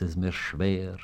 ist es mir schwer.